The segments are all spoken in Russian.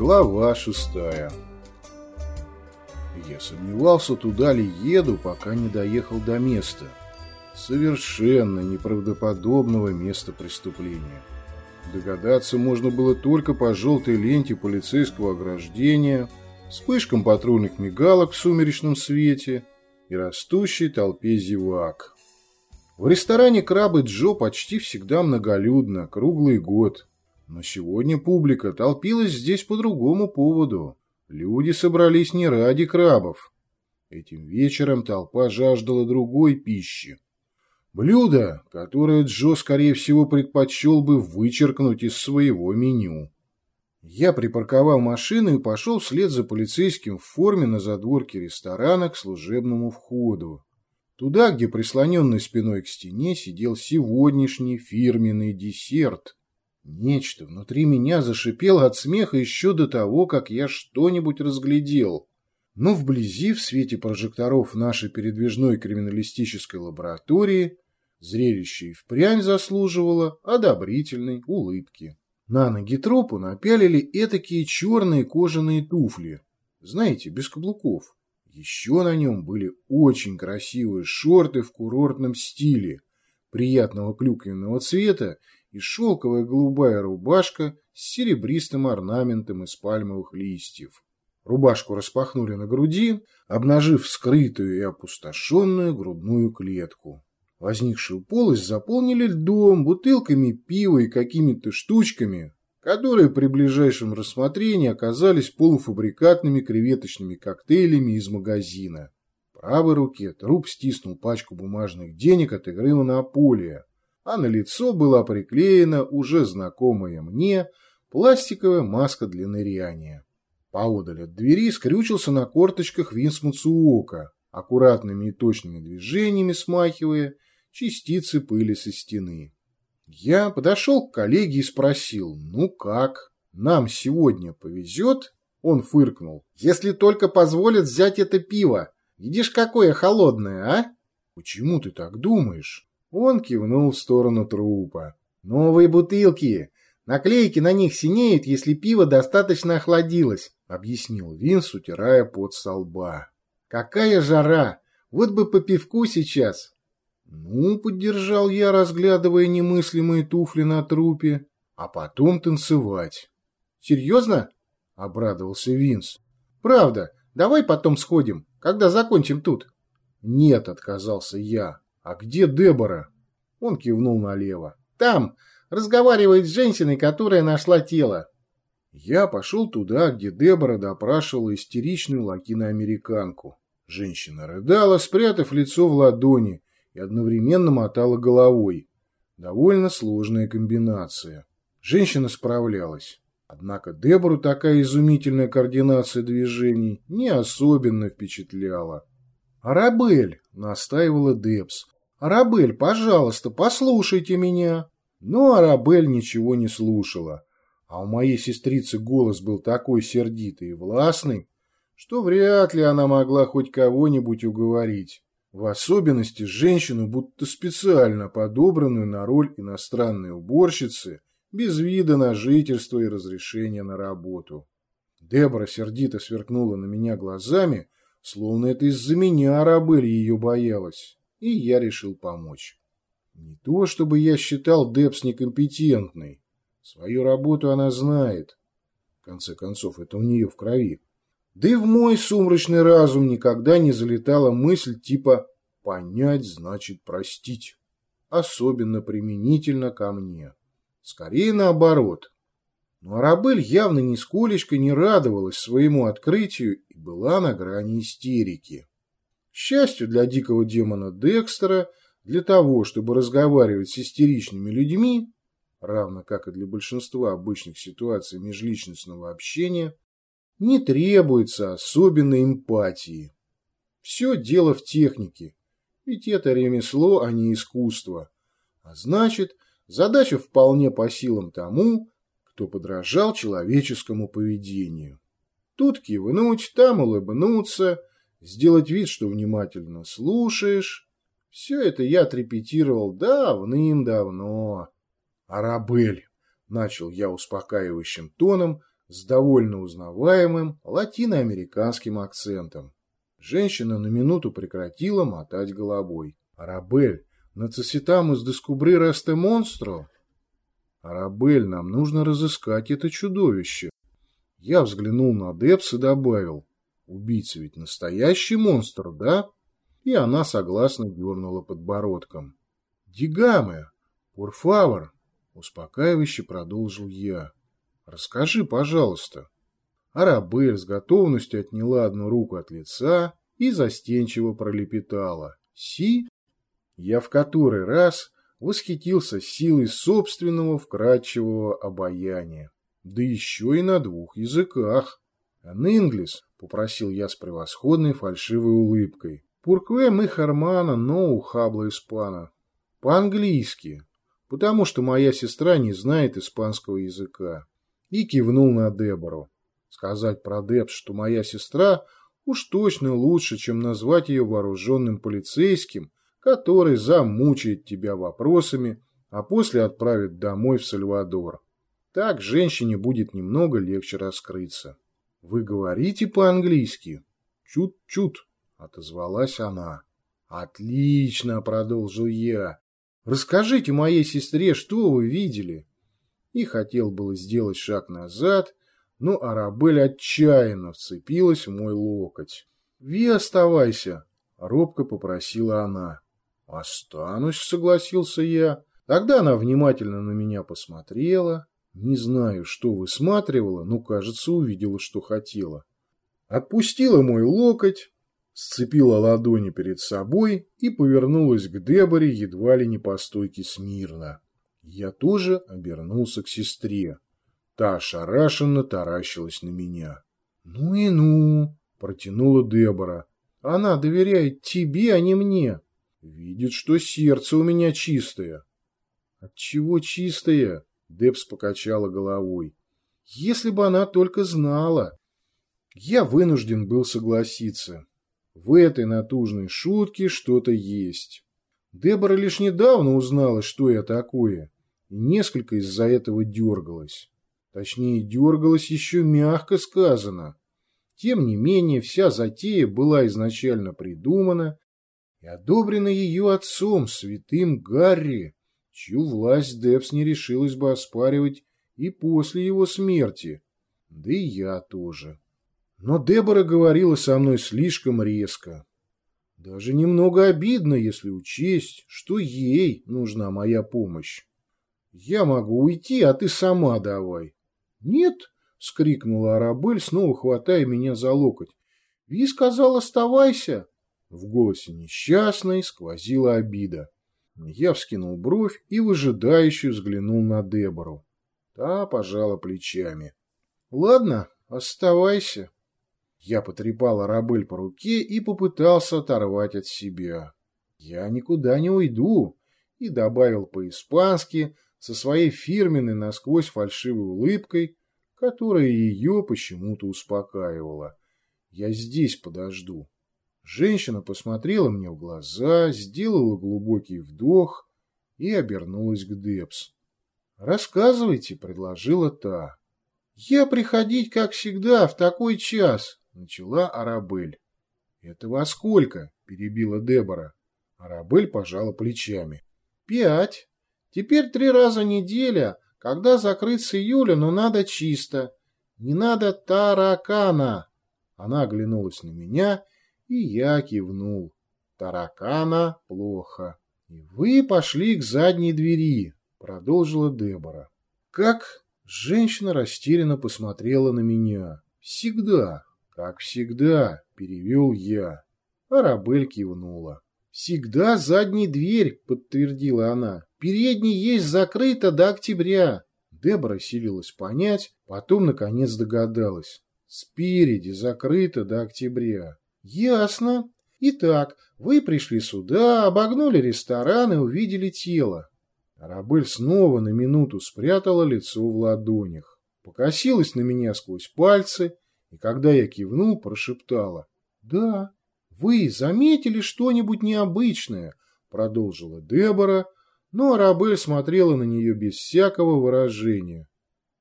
Глава шестая Я сомневался, туда ли еду, пока не доехал до места. Совершенно неправдоподобного места преступления. Догадаться можно было только по желтой ленте полицейского ограждения, вспышкам патрульных мигалок в сумеречном свете и растущей толпе зевак. В ресторане «Крабы Джо» почти всегда многолюдно, круглый год – но сегодня публика толпилась здесь по другому поводу. Люди собрались не ради крабов. Этим вечером толпа жаждала другой пищи. Блюдо, которое Джо, скорее всего, предпочел бы вычеркнуть из своего меню. Я припарковал машину и пошел вслед за полицейским в форме на задворке ресторана к служебному входу. Туда, где прислоненный спиной к стене сидел сегодняшний фирменный десерт – Нечто внутри меня зашипело от смеха еще до того, как я что-нибудь разглядел. Но вблизи, в свете прожекторов нашей передвижной криминалистической лаборатории, зрелище и впрямь заслуживало одобрительной улыбки. На ноги трупу напялили этакие черные кожаные туфли, знаете, без каблуков. Еще на нем были очень красивые шорты в курортном стиле, приятного клюквенного цвета и шелковая голубая рубашка с серебристым орнаментом из пальмовых листьев. Рубашку распахнули на груди, обнажив скрытую и опустошенную грудную клетку. Возникшую полость заполнили льдом, бутылками пива и какими-то штучками, которые при ближайшем рассмотрении оказались полуфабрикатными креветочными коктейлями из магазина. Правой руке труп стиснул пачку бумажных денег от игры монополия, а на лицо была приклеена уже знакомая мне пластиковая маска для ныряния. Поодаль от двери скрючился на корточках Винс Муцуока, аккуратными и точными движениями смахивая частицы пыли со стены. Я подошел к коллеге и спросил, ну как, нам сегодня повезет? Он фыркнул. Если только позволят взять это пиво. Видишь, какое холодное, а? Почему ты так думаешь? Он кивнул в сторону трупа. «Новые бутылки! Наклейки на них синеют, если пиво достаточно охладилось», — объяснил Винс, утирая пот со лба. «Какая жара! Вот бы по пивку сейчас!» «Ну, — поддержал я, разглядывая немыслимые туфли на трупе, — а потом танцевать». «Серьезно?» — обрадовался Винс. «Правда, давай потом сходим, когда закончим тут». «Нет», — отказался я, «А где Дебора?» Он кивнул налево. «Там! Разговаривает с женщиной, которая нашла тело». Я пошел туда, где Дебора допрашивала истеричную латиноамериканку. Женщина рыдала, спрятав лицо в ладони, и одновременно мотала головой. Довольно сложная комбинация. Женщина справлялась. Однако Дебору такая изумительная координация движений не особенно впечатляла. «Арабель!» — настаивала Дебс. «Арабель, пожалуйста, послушайте меня!» Но Арабель ничего не слушала, а у моей сестрицы голос был такой сердитый и властный, что вряд ли она могла хоть кого-нибудь уговорить. В особенности женщину, будто специально подобранную на роль иностранной уборщицы, без вида на жительство и разрешения на работу. Дебора сердито сверкнула на меня глазами, Словно это из-за меня Арабель ее боялась, и я решил помочь. Не то, чтобы я считал Депс некомпетентной. Свою работу она знает. В конце концов, это у нее в крови. Да и в мой сумрачный разум никогда не залетала мысль типа «понять значит простить». Особенно применительно ко мне. Скорее наоборот. Но Арабель явно нисколечко не радовалась своему открытию и была на грани истерики. К счастью для дикого демона Декстера, для того, чтобы разговаривать с истеричными людьми, равно как и для большинства обычных ситуаций межличностного общения, не требуется особенной эмпатии. Все дело в технике, ведь это ремесло, а не искусство. А значит, Задача вполне по силам тому, кто подражал человеческому поведению. Тут кивнуть, там улыбнуться, сделать вид, что внимательно слушаешь. Все это я отрепетировал давным-давно. «Арабель!» — начал я успокаивающим тоном, с довольно узнаваемым латиноамериканским акцентом. Женщина на минуту прекратила мотать головой. «Арабель, нациситамус дескубрира эсте монстро?» «Арабель, нам нужно разыскать это чудовище». Я взглянул на Депс и добавил. «Убийца ведь настоящий монстр, да?» И она согласно дернула подбородком. «Дигаме! Пурфавор!» Успокаивающе продолжил я. «Расскажи, пожалуйста». Арабель с готовностью отняла одну руку от лица и застенчиво пролепетала. «Си?» Я в который раз восхитился силой собственного вкрадчивого обаяния. Да еще и на двух языках. «Анинглис», — попросил я с превосходной фальшивой улыбкой. «Пуркве мы хармана, но ухабла испана». «По-английски, потому что моя сестра не знает испанского языка». И кивнул на Дебору. Сказать про Дебс, что моя сестра, уж точно лучше, чем назвать ее вооруженным полицейским, который замучает тебя вопросами, а после отправит домой в Сальвадор. Так женщине будет немного легче раскрыться. «Вы говорите по-английски?» «Чут-чут», — отозвалась она. «Отлично», — продолжил я. «Расскажите моей сестре, что вы видели?» И хотел было сделать шаг назад, но Арабель отчаянно вцепилась в мой локоть. «Ви оставайся», — робко попросила она. «Останусь», — согласился я. Тогда она внимательно на меня посмотрела. Не знаю, что высматривала, но, кажется, увидела, что хотела. Отпустила мой локоть, сцепила ладони перед собой и повернулась к Деборе едва ли не по стойке смирно. Я тоже обернулся к сестре. Та ошарашенно таращилась на меня. «Ну и ну!» – протянула Дебора. «Она доверяет тебе, а не мне. Видит, что сердце у меня чистое». «Отчего чистое?» – Дебс покачала головой. «Если бы она только знала!» Я вынужден был согласиться. В этой натужной шутке что-то есть. Дебора лишь недавно узнала, что я такое, и несколько из-за этого дергалась. Точнее, дергалась еще мягко сказано. Тем не менее, вся затея была изначально придумана и одобрена ее отцом, святым Гарри, чью власть Депс не решилась бы оспаривать и после его смерти. Да и я тоже. Но Дебора говорила со мной слишком резко. Даже немного обидно, если учесть, что ей нужна моя помощь. Я могу уйти, а ты сама давай. «Нет!» — скрикнула Арабель, снова хватая меня за локоть. «Ви сказал, оставайся!» В голосе несчастной сквозила обида. Я вскинул бровь и выжидающе взглянул на Дебору. Та пожала плечами. «Ладно, оставайся». Я потрепал Арабель по руке и попытался оторвать от себя. «Я никуда не уйду», и добавил по-испански, со своей фирменной насквозь фальшивой улыбкой, которая ее почему-то успокаивала. «Я здесь подожду». Женщина посмотрела мне в глаза, сделала глубокий вдох и обернулась к Депс. «Рассказывайте», — предложила та. «Я приходить, как всегда, в такой час», — начала Арабель. «Это во сколько?» — перебила Дебора. Арабель пожала плечами. «Пять». Теперь три раза в неделя, когда закрыть с июля, но надо чисто. Не надо таракана. Она оглянулась на меня, и я кивнул. Таракана плохо. И вы пошли к задней двери, продолжила Дебора. Как? Женщина растерянно посмотрела на меня. Всегда, как всегда, перевел я. Арабель кивнула. «Всегда задней дверь», — подтвердила она. «Передней есть закрыта до октября». Дебора силилась понять, потом, наконец, догадалась. «Спереди закрыто до октября». «Ясно. Итак, вы пришли сюда, обогнули ресторан и увидели тело». Арабель снова на минуту спрятала лицо в ладонях, покосилась на меня сквозь пальцы и, когда я кивнул, прошептала. «Да, вы заметили что-нибудь необычное?» — продолжила Дебора, но Арабель смотрела на нее без всякого выражения.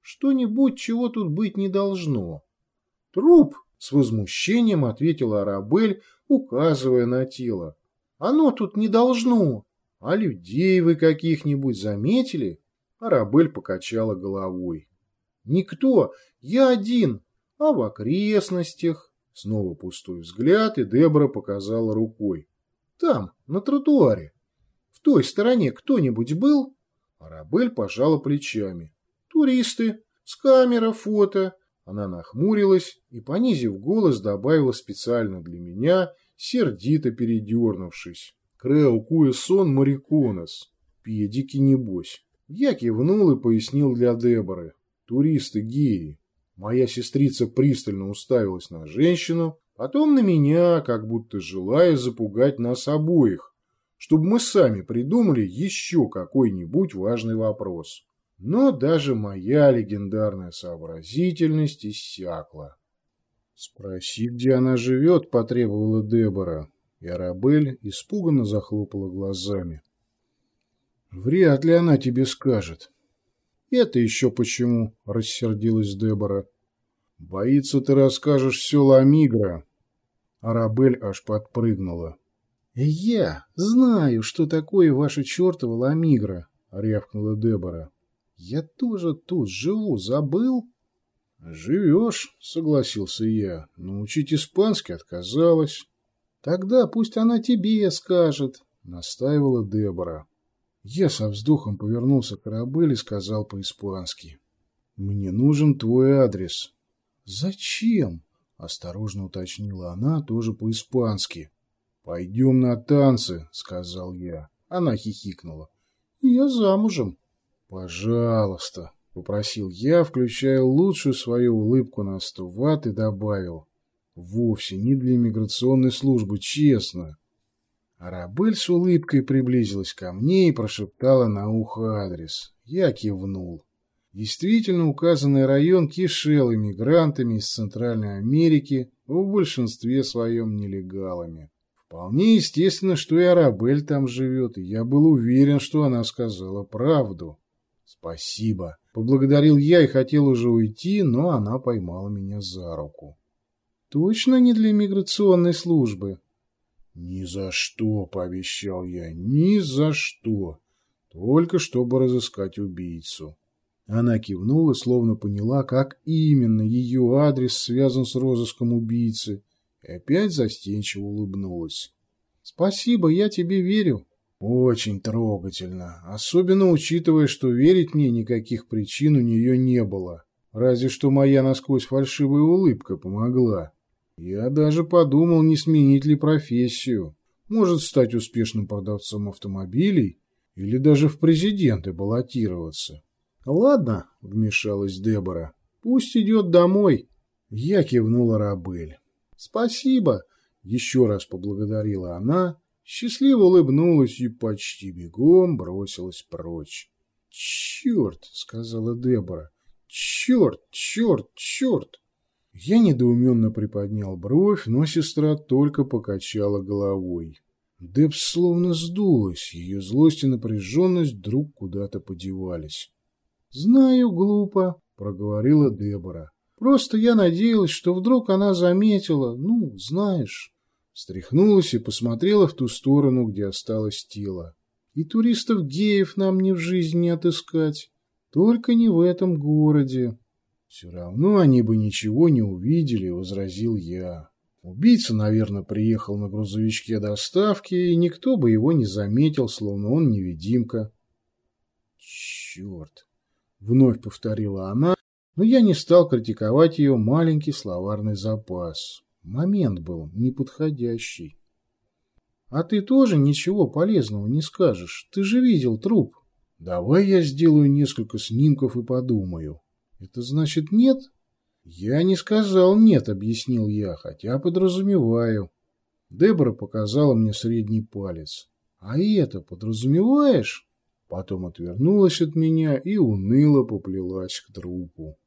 «Что-нибудь, чего тут быть не должно». «Труп!» — с возмущением ответила Арабель, указывая на тело. «Оно тут не должно!» «А людей вы каких-нибудь заметили?» Арабель покачала головой. «Никто, я один, а в окрестностях...» Снова пустой взгляд, и Дебора показала рукой. «Там, на тротуаре. В той стороне кто-нибудь был?» Арабель пожала плечами. «Туристы, с камера, фото». Она нахмурилась и, понизив голос, добавила специально для меня, сердито передернувшись. Крео Куэсон Мариконос. Педики небось. Я кивнул и пояснил для Деборы. Туристы геи. Моя сестрица пристально уставилась на женщину, потом на меня, как будто желая запугать нас обоих, чтобы мы сами придумали еще какой-нибудь важный вопрос. Но даже моя легендарная сообразительность иссякла. «Спроси, где она живет», — потребовала Дебора и Арабель испуганно захлопала глазами. «Вряд ли она тебе скажет». «Это еще почему?» — рассердилась Дебора. «Боится, ты расскажешь все Ламигра». Арабель аж подпрыгнула. «Я знаю, что такое ваша чертова Ламигра», — рявкнула Дебора. «Я тоже тут живу, забыл?» «Живешь», — согласился я, — «но учить испанский отказалась». Тогда пусть она тебе скажет, настаивала Дебора. Я со вздохом повернулся к Арабелле и сказал по-испански. Мне нужен твой адрес. Зачем? Осторожно уточнила она, тоже по-испански. Пойдем на танцы, сказал я. Она хихикнула. Я замужем. Пожалуйста, попросил я, включая лучшую свою улыбку на сто ватт и добавил. Вовсе не для миграционной службы, честно. Арабель с улыбкой приблизилась ко мне и прошептала на ухо адрес. Я кивнул. Действительно, указанный район кишел иммигрантами из Центральной Америки, в большинстве своем нелегалами. Вполне естественно, что и Арабель там живет, и я был уверен, что она сказала правду. «Спасибо», — поблагодарил я и хотел уже уйти, но она поймала меня за руку. Точно не для миграционной службы? Ни за что, пообещал я, ни за что. Только чтобы разыскать убийцу. Она кивнула, словно поняла, как именно ее адрес связан с розыском убийцы, и опять застенчиво улыбнулась. «Спасибо, я тебе верю». «Очень трогательно, особенно учитывая, что верить мне никаких причин у нее не было. Разве что моя насквозь фальшивая улыбка помогла. Я даже подумал, не сменить ли профессию. Может стать успешным продавцом автомобилей или даже в президенты баллотироваться. «Ладно», — вмешалась Дебора, — «пусть идет домой». Я кивнула Рабель. «Спасибо», — еще раз поблагодарила она, счастливо улыбнулась и почти бегом бросилась прочь. «Черт», — сказала Дебора, — «черт, черт, черт». Я недоуменно приподнял бровь, но сестра только покачала головой. Дебс словно сдулась, ее злость и напряженность вдруг куда-то подевались. «Знаю, глупо», — проговорила Дебора. «Просто я надеялась, что вдруг она заметила, ну, знаешь». Встряхнулась и посмотрела в ту сторону, где осталось тело. «И туристов-геев нам ни в жизни не отыскать, только не в этом городе». «Все равно они бы ничего не увидели», — возразил я. Убийца, наверное, приехал на грузовичке доставки, и никто бы его не заметил, словно он невидимка. «Черт!» — вновь повторила она, но я не стал критиковать ее маленький словарный запас. Момент был неподходящий. «А ты тоже ничего полезного не скажешь. Ты же видел труп. Давай я сделаю несколько снимков и подумаю». Это значит нет? Я не сказал нет, объяснил я, хотя подразумеваю. Дебора показала мне средний палец. А это подразумеваешь? Потом отвернулась от меня и уныло поплелась к трупу.